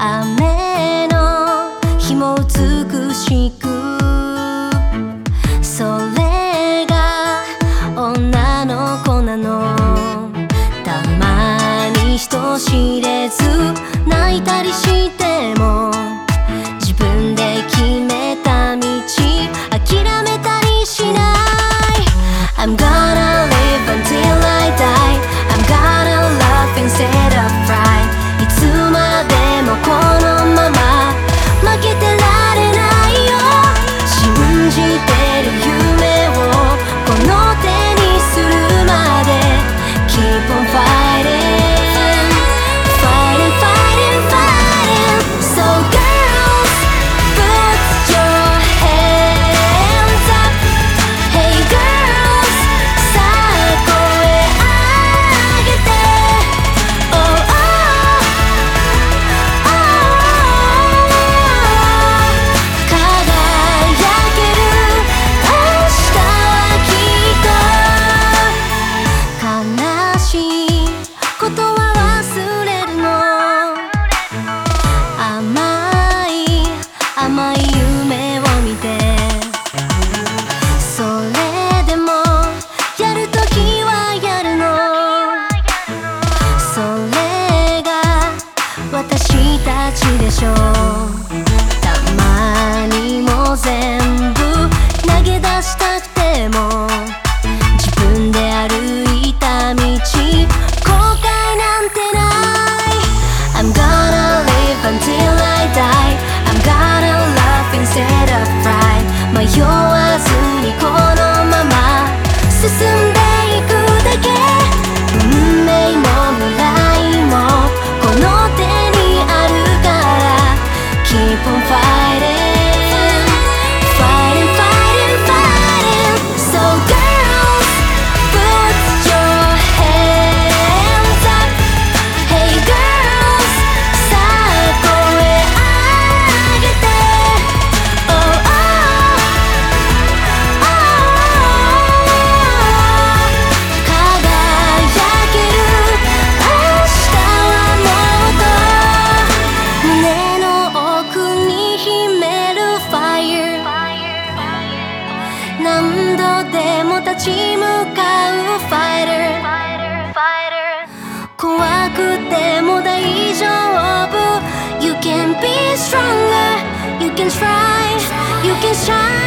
雨の日も美しく。それが女の子なの。たまに人知れず泣いたりして。私たちでしょ。うたまにも全部投げ出したくても自分で歩いた道。後悔なんてない。I'm gonna live until I die. I'm gonna love instead of pride 迷わずにこのまま進んでいくだけ。運命の未来何度でも立ち向かう Fighter 怖くても大丈夫 You can be stronger You can try You can shine You can